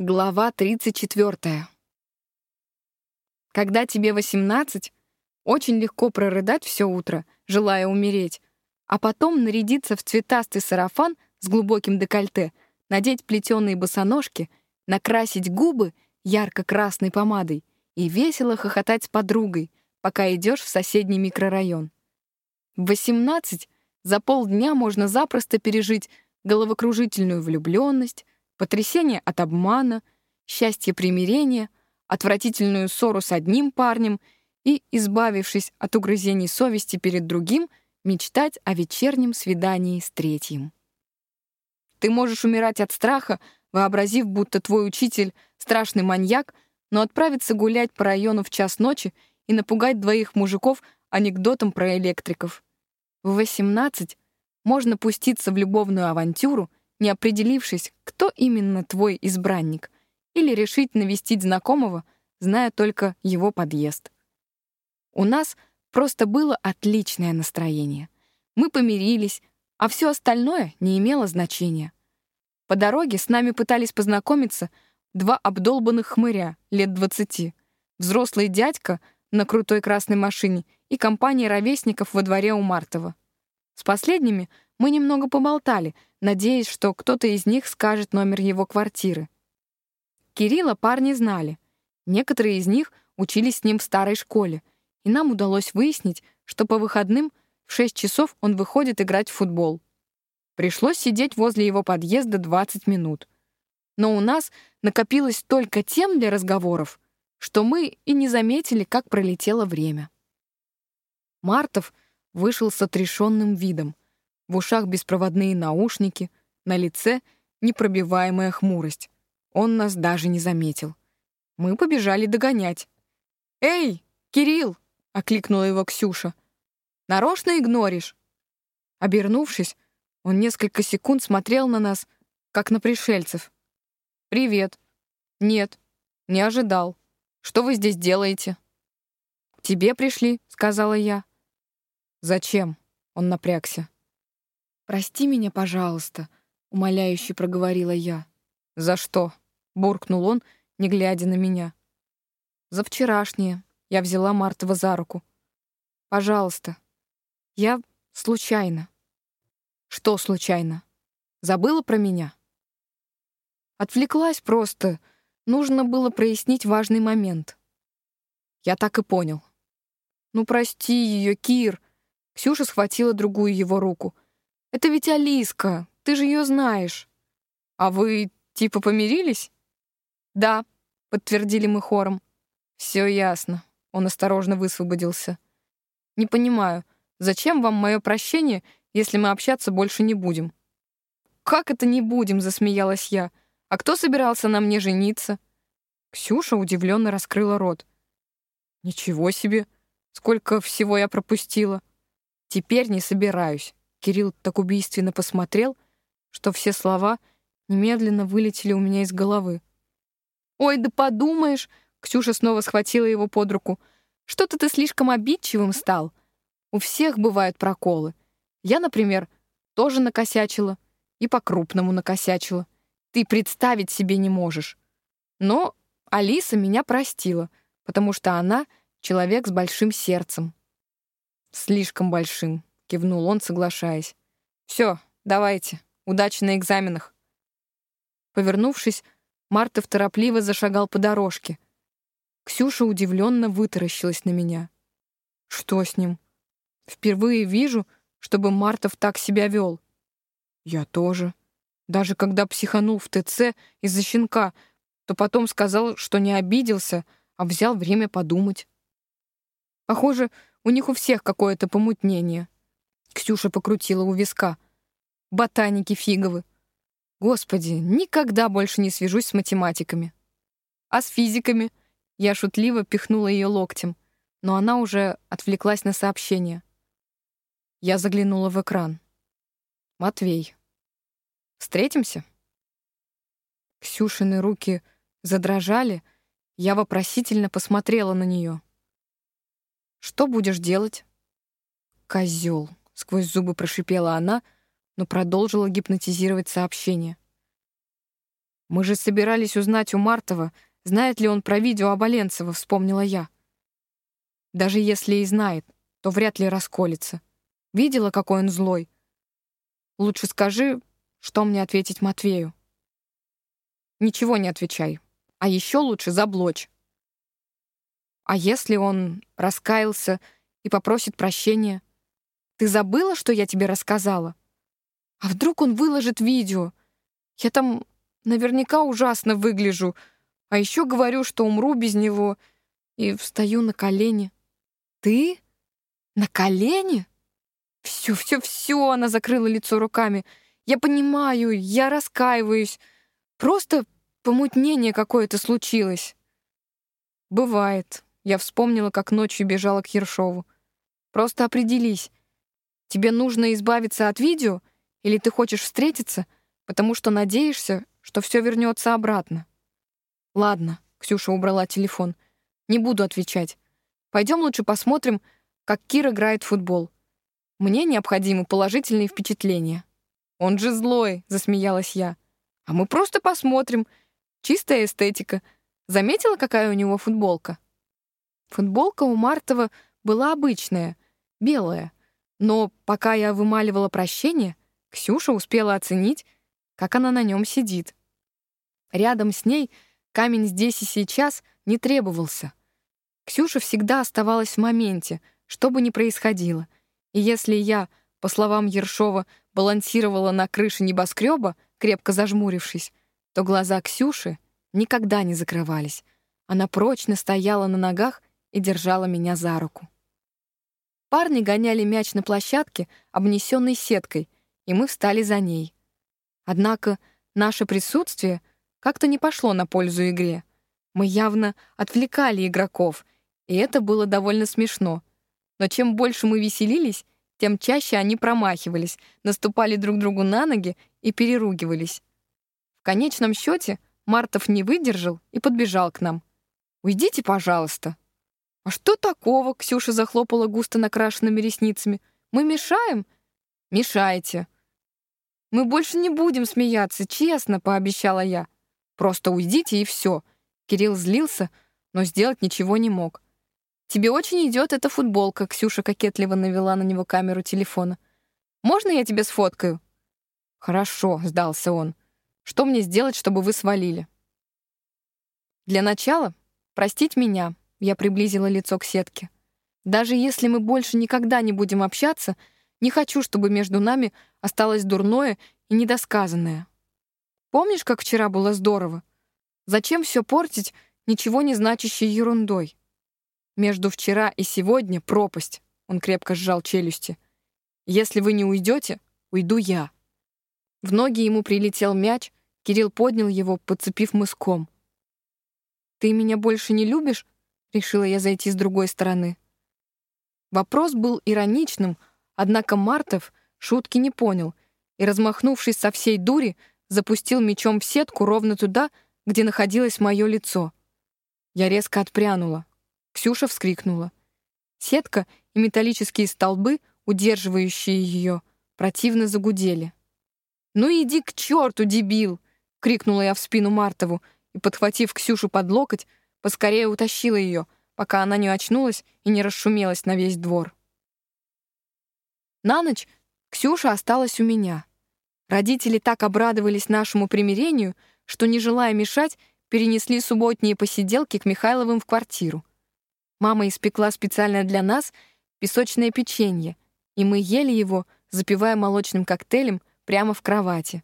Глава 34. Когда тебе 18, очень легко прорыдать все утро, желая умереть, а потом нарядиться в цветастый сарафан с глубоким декольте, надеть плетеные босоножки, накрасить губы ярко-красной помадой и весело хохотать с подругой, пока идешь в соседний микрорайон. В 18 за полдня можно запросто пережить головокружительную влюбленность, потрясение от обмана, счастье примирения, отвратительную ссору с одним парнем и, избавившись от угрызений совести перед другим, мечтать о вечернем свидании с третьим. Ты можешь умирать от страха, вообразив, будто твой учитель — страшный маньяк, но отправиться гулять по району в час ночи и напугать двоих мужиков анекдотом про электриков. В 18 можно пуститься в любовную авантюру — не определившись, кто именно твой избранник, или решить навестить знакомого, зная только его подъезд. У нас просто было отличное настроение. Мы помирились, а все остальное не имело значения. По дороге с нами пытались познакомиться два обдолбанных хмыря лет двадцати, взрослый дядька на крутой красной машине и компания ровесников во дворе у Мартова. С последними мы немного поболтали, надеясь, что кто-то из них скажет номер его квартиры. Кирилла парни знали. Некоторые из них учились с ним в старой школе, и нам удалось выяснить, что по выходным в 6 часов он выходит играть в футбол. Пришлось сидеть возле его подъезда 20 минут. Но у нас накопилось столько тем для разговоров, что мы и не заметили, как пролетело время. Мартов вышел с отрешенным видом — в ушах беспроводные наушники, на лице непробиваемая хмурость. Он нас даже не заметил. Мы побежали догонять. «Эй, Кирилл!» — окликнула его Ксюша. «Нарочно игноришь?» Обернувшись, он несколько секунд смотрел на нас, как на пришельцев. «Привет». «Нет, не ожидал. Что вы здесь делаете?» «К тебе пришли», — сказала я. «Зачем?» — он напрягся. «Прости меня, пожалуйста», — умоляюще проговорила я. «За что?» — буркнул он, не глядя на меня. «За вчерашнее». Я взяла Мартова за руку. «Пожалуйста. Я случайно». «Что случайно? Забыла про меня?» Отвлеклась просто. Нужно было прояснить важный момент. Я так и понял. «Ну, прости ее, Кир!» Ксюша схватила другую его руку — это ведь Алиска, ты же ее знаешь. А вы типа помирились? Да, подтвердили мы хором. Все ясно. Он осторожно высвободился. Не понимаю, зачем вам мое прощение, если мы общаться больше не будем? Как это не будем, засмеялась я. А кто собирался на мне жениться? Ксюша удивленно раскрыла рот. Ничего себе, сколько всего я пропустила. Теперь не собираюсь. Кирилл так убийственно посмотрел, что все слова немедленно вылетели у меня из головы. «Ой, да подумаешь!» — Ксюша снова схватила его под руку. «Что-то ты слишком обидчивым стал. У всех бывают проколы. Я, например, тоже накосячила. И по-крупному накосячила. Ты представить себе не можешь. Но Алиса меня простила, потому что она — человек с большим сердцем. Слишком большим кивнул он, соглашаясь. Все, давайте. Удачи на экзаменах. Повернувшись, Мартов торопливо зашагал по дорожке. Ксюша удивленно вытаращилась на меня. Что с ним? Впервые вижу, чтобы Мартов так себя вел. Я тоже. Даже когда психанул в ТЦ из-за щенка, то потом сказал, что не обиделся, а взял время подумать. Похоже, у них у всех какое-то помутнение. Ксюша покрутила у виска. Ботаники фиговы. Господи, никогда больше не свяжусь с математиками. А с физиками? Я шутливо пихнула ее локтем, но она уже отвлеклась на сообщение. Я заглянула в экран. Матвей. Встретимся? Ксюшины руки задрожали, я вопросительно посмотрела на нее. Что будешь делать? Козел сквозь зубы прошипела она, но продолжила гипнотизировать сообщение. Мы же собирались узнать у Мартова, знает ли он про видео Оболенцева, вспомнила я. Даже если и знает, то вряд ли расколется. Видела, какой он злой? Лучше скажи, что мне ответить Матвею. Ничего не отвечай. А еще лучше заблочь. А если он раскаялся и попросит прощения? Ты забыла, что я тебе рассказала? А вдруг он выложит видео? Я там наверняка ужасно выгляжу. А еще говорю, что умру без него. И встаю на колени. Ты? На колени? Все, все, все, она закрыла лицо руками. Я понимаю, я раскаиваюсь. Просто помутнение какое-то случилось. Бывает. Я вспомнила, как ночью бежала к Ершову. Просто определись. Тебе нужно избавиться от видео или ты хочешь встретиться, потому что надеешься, что все вернется обратно? Ладно, Ксюша убрала телефон. Не буду отвечать. Пойдем лучше посмотрим, как Кир играет в футбол. Мне необходимы положительные впечатления. Он же злой, засмеялась я. А мы просто посмотрим. Чистая эстетика. Заметила, какая у него футболка? Футболка у Мартова была обычная, белая. Но пока я вымаливала прощение, Ксюша успела оценить, как она на нем сидит. Рядом с ней камень здесь и сейчас не требовался. Ксюша всегда оставалась в моменте, что бы ни происходило. И если я, по словам Ершова, балансировала на крыше небоскреба, крепко зажмурившись, то глаза Ксюши никогда не закрывались. Она прочно стояла на ногах и держала меня за руку. Парни гоняли мяч на площадке, обнесенной сеткой, и мы встали за ней. Однако наше присутствие как-то не пошло на пользу игре. Мы явно отвлекали игроков — и это было довольно смешно. Но чем больше мы веселились, тем чаще они промахивались, наступали друг другу на ноги и переругивались. В конечном счете Мартов не выдержал и подбежал к нам. «Уйдите, пожалуйста». «А что такого?» — Ксюша захлопала густо накрашенными ресницами. «Мы мешаем?» «Мешаете». «Мы больше не будем смеяться, честно», — пообещала я. «Просто уйдите и все». Кирилл злился, но сделать ничего не мог. «Тебе очень идет эта футболка», — Ксюша кокетливо навела на него камеру телефона. «Можно я тебе сфоткаю?» «Хорошо», — сдался он. «Что мне сделать, чтобы вы свалили?» «Для начала простить меня», — я приблизила лицо к сетке. «Даже если мы больше никогда не будем общаться, не хочу, чтобы между нами осталось дурное и недосказанное. Помнишь, как вчера было здорово? Зачем все портить ничего не значащей ерундой?» Между вчера и сегодня пропасть. Он крепко сжал челюсти. Если вы не уйдете, уйду я. В ноги ему прилетел мяч, Кирилл поднял его, подцепив мыском. «Ты меня больше не любишь?» — решила я зайти с другой стороны. Вопрос был ироничным, однако Мартов шутки не понял и, размахнувшись со всей дури, запустил мечом в сетку ровно туда, где находилось мое лицо. Я резко отпрянула. Ксюша вскрикнула. Сетка и металлические столбы, удерживающие ее, противно загудели. «Ну иди к черту, дебил!» — крикнула я в спину Мартову и, подхватив Ксюшу под локоть, поскорее утащила ее, пока она не очнулась и не расшумелась на весь двор. На ночь Ксюша осталась у меня. Родители так обрадовались нашему примирению, что, не желая мешать, перенесли субботние посиделки к Михайловым в квартиру. Мама испекла специально для нас песочное печенье, и мы ели его, запивая молочным коктейлем прямо в кровати.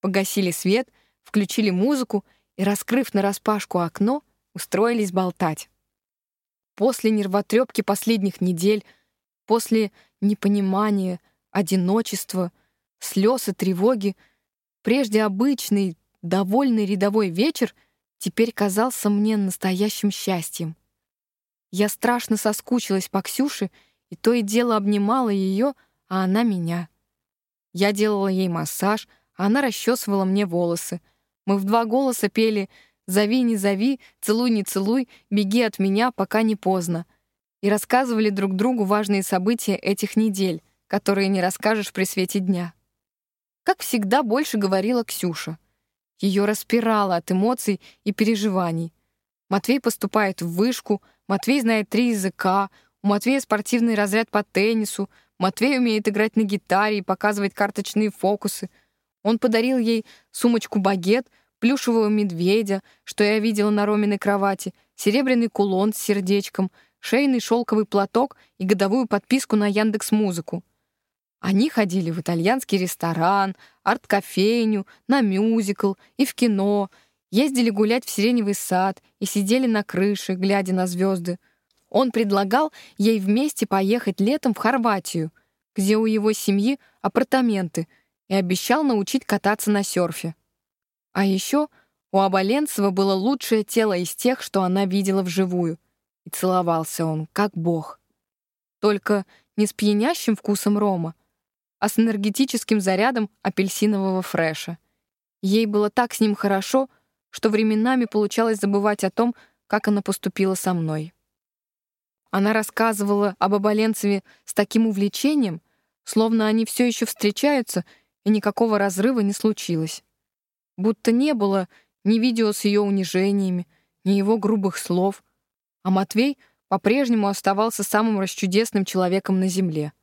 Погасили свет, включили музыку и, раскрыв нараспашку окно, устроились болтать. После нервотрепки последних недель, после непонимания, одиночества, слез и тревоги, прежде обычный, довольный рядовой вечер теперь казался мне настоящим счастьем. Я страшно соскучилась по Ксюше и то и дело обнимала ее, а она меня. Я делала ей массаж, а она расчесывала мне волосы. Мы в два голоса пели «Зови, не зови, целуй, не целуй, беги от меня, пока не поздно» и рассказывали друг другу важные события этих недель, которые не расскажешь при свете дня. Как всегда, больше говорила Ксюша. Ее распирало от эмоций и переживаний. Матвей поступает в вышку, Матвей знает три языка, у Матвея спортивный разряд по теннису, Матвей умеет играть на гитаре и показывать карточные фокусы. Он подарил ей сумочку-багет, плюшевого медведя, что я видела на Роминой кровати, серебряный кулон с сердечком, шейный шелковый платок и годовую подписку на Яндекс Музыку. Они ходили в итальянский ресторан, арт-кофейню, на мюзикл и в кино, ездили гулять в Сиреневый сад и сидели на крыше, глядя на звезды. Он предлагал ей вместе поехать летом в Хорватию, где у его семьи апартаменты, и обещал научить кататься на серфе. А еще у Аболенцева было лучшее тело из тех, что она видела вживую. И целовался он, как бог. Только не с пьянящим вкусом рома, а с энергетическим зарядом апельсинового фреша. Ей было так с ним хорошо, что временами получалось забывать о том, как она поступила со мной. Она рассказывала об Оболенцеве с таким увлечением, словно они все еще встречаются, и никакого разрыва не случилось. Будто не было ни видео с ее унижениями, ни его грубых слов, а Матвей по-прежнему оставался самым расчудесным человеком на земле —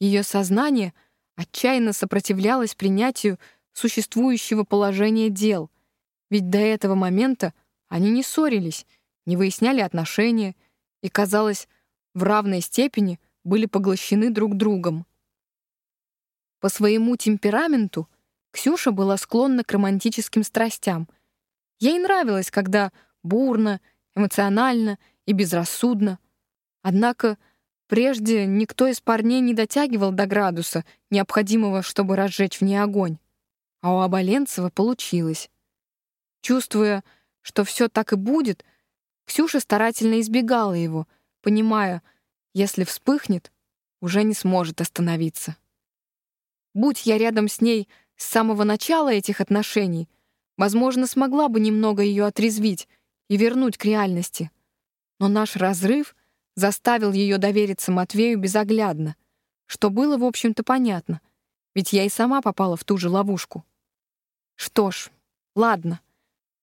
ее сознание отчаянно сопротивлялось принятию существующего положения дел, ведь до этого момента они не ссорились, не выясняли отношения и, казалось, в равной степени были поглощены друг другом. По своему темпераменту Ксюша была склонна к романтическим страстям. Ей нравилось, когда бурно, эмоционально и безрассудно. Однако Прежде никто из парней не дотягивал до градуса, необходимого, чтобы разжечь в ней огонь. А у Оболенцева получилось. Чувствуя, что все так и будет, Ксюша старательно избегала его, понимая, если вспыхнет, уже не сможет остановиться. Будь я рядом с ней с самого начала этих отношений, возможно, смогла бы немного ее отрезвить и вернуть к реальности. Но наш разрыв — заставил ее довериться Матвею безоглядно, что было, в общем-то, понятно, ведь я и сама попала в ту же ловушку. Что ж, ладно.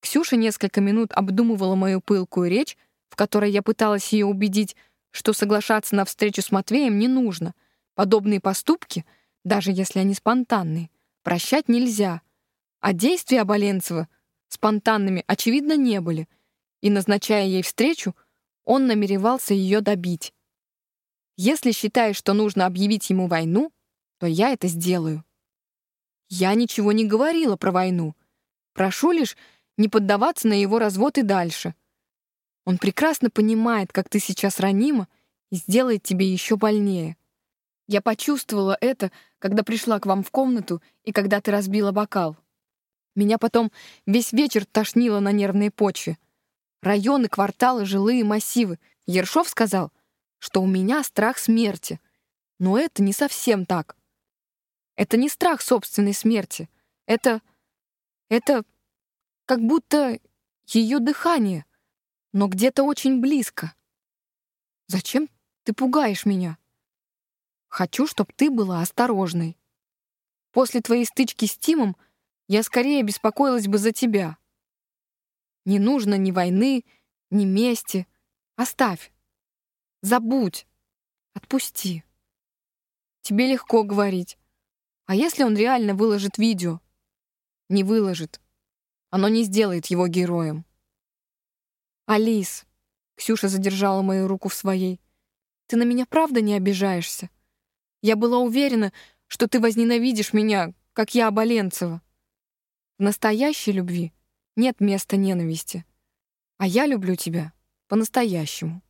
Ксюша несколько минут обдумывала мою пылкую речь, в которой я пыталась ее убедить, что соглашаться на встречу с Матвеем не нужно. Подобные поступки, даже если они спонтанные, прощать нельзя. А действия Оболенцева спонтанными, очевидно, не были. И, назначая ей встречу, он намеревался ее добить. Если считаешь, что нужно объявить ему войну, то я это сделаю. Я ничего не говорила про войну. Прошу лишь не поддаваться на его развод и дальше. Он прекрасно понимает, как ты сейчас ранима, и сделает тебе еще больнее. Я почувствовала это, когда пришла к вам в комнату и когда ты разбила бокал. Меня потом весь вечер тошнило на нервной почве. Районы, кварталы, жилые массивы. Ершов сказал, что у меня страх смерти. Но это не совсем так. Это не страх собственной смерти. Это... это как будто ее дыхание, но где-то очень близко. Зачем ты пугаешь меня? Хочу, чтобы ты была осторожной. После твоей стычки с Тимом я скорее беспокоилась бы за тебя. Не нужно ни войны, ни мести. Оставь. Забудь. Отпусти. Тебе легко говорить. А если он реально выложит видео? Не выложит. Оно не сделает его героем. Алис, Ксюша задержала мою руку в своей. Ты на меня правда не обижаешься? Я была уверена, что ты возненавидишь меня, как я Оболенцева. В настоящей любви нет места ненависти. А я люблю тебя по-настоящему.